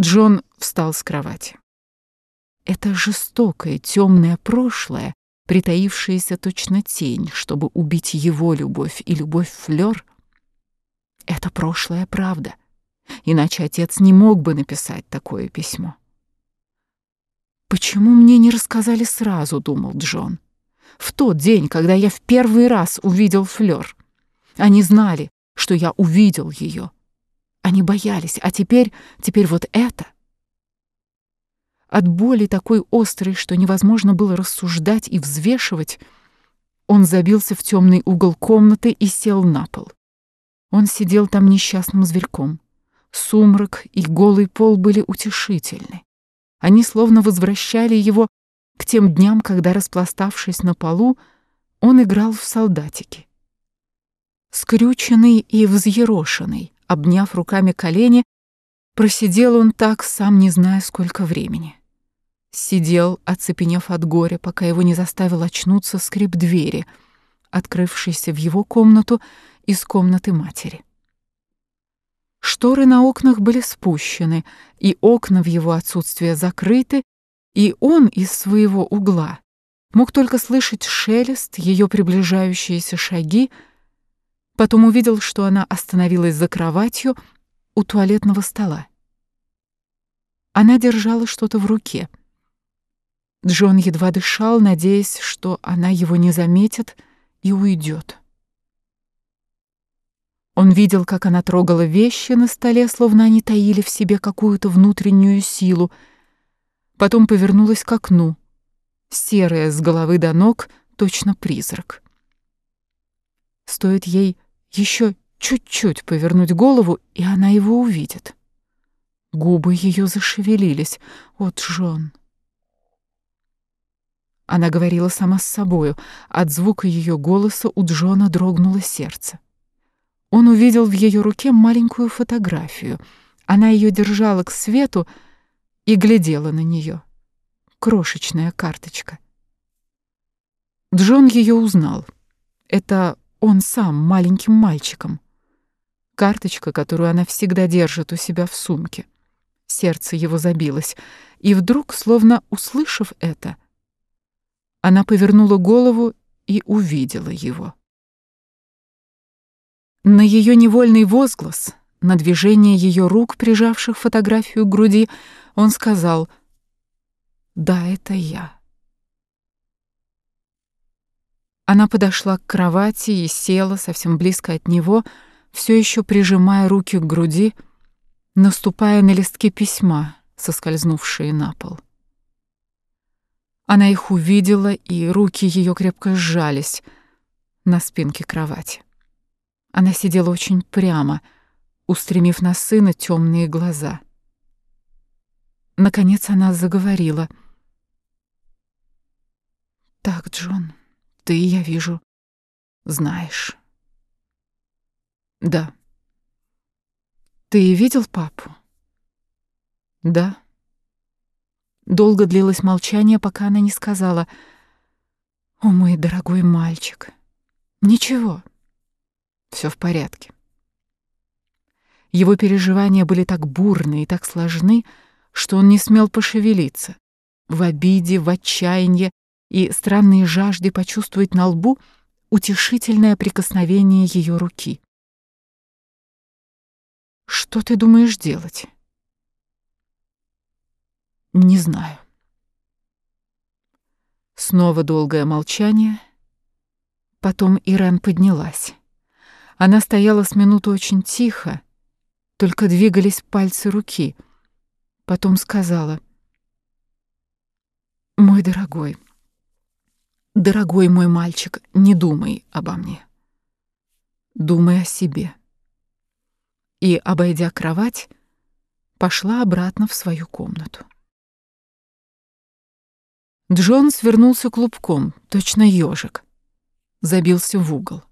Джон встал с кровати. Это жестокое, темное прошлое, притаившаяся точно тень, чтобы убить его любовь и любовь Флёр, это прошлая правда. Иначе отец не мог бы написать такое письмо. «Почему мне не рассказали сразу?» — думал Джон. «В тот день, когда я в первый раз увидел Флёр. Они знали, что я увидел ее. Они боялись, а теперь, теперь вот это. От боли такой острой, что невозможно было рассуждать и взвешивать, он забился в темный угол комнаты и сел на пол. Он сидел там несчастным зверьком. Сумрак и голый пол были утешительны. Они словно возвращали его к тем дням, когда, распластавшись на полу, он играл в солдатики. Скрюченный и взъерошенный, обняв руками колени, просидел он так, сам не зная, сколько времени. Сидел, оцепенев от горя, пока его не заставил очнуться скрип двери, открывшейся в его комнату из комнаты матери. Шторы на окнах были спущены, и окна в его отсутствие закрыты, и он из своего угла мог только слышать шелест, ее приближающиеся шаги, потом увидел, что она остановилась за кроватью у туалетного стола. Она держала что-то в руке — Джон едва дышал, надеясь, что она его не заметит и уйдет. Он видел, как она трогала вещи на столе, словно они таили в себе какую-то внутреннюю силу. Потом повернулась к окну, серая с головы до ног, точно призрак. Стоит ей еще чуть-чуть повернуть голову, и она его увидит. Губы ее зашевелились. «О, Джон!» Она говорила сама с собою. От звука ее голоса у Джона дрогнуло сердце. Он увидел в ее руке маленькую фотографию. Она ее держала к свету и глядела на нее. Крошечная карточка. Джон ее узнал. Это он сам, маленьким мальчиком. Карточка, которую она всегда держит у себя в сумке. Сердце его забилось, и вдруг, словно услышав это, — она повернула голову и увидела его. На ее невольный возглас, на движение ее рук, прижавших фотографию к груди, он сказал «Да, это я». Она подошла к кровати и села совсем близко от него, все еще прижимая руки к груди, наступая на листки письма, соскользнувшие на пол. Она их увидела, и руки ее крепко сжались на спинке кровати. Она сидела очень прямо, устремив на сына темные глаза. Наконец она заговорила. «Так, Джон, ты, я вижу, знаешь». «Да». «Ты видел папу?» «Да». Долго длилось молчание, пока она не сказала «О, мой дорогой мальчик, ничего, все в порядке». Его переживания были так бурны и так сложны, что он не смел пошевелиться. В обиде, в отчаянии и странной жажде почувствовать на лбу утешительное прикосновение ее руки. «Что ты думаешь делать?» Не знаю. Снова долгое молчание. Потом Ирен поднялась. Она стояла с минуту очень тихо, только двигались пальцы руки. Потом сказала. «Мой дорогой, дорогой мой мальчик, не думай обо мне. Думай о себе». И, обойдя кровать, пошла обратно в свою комнату. Джон свернулся клубком, точно ежик. Забился в угол.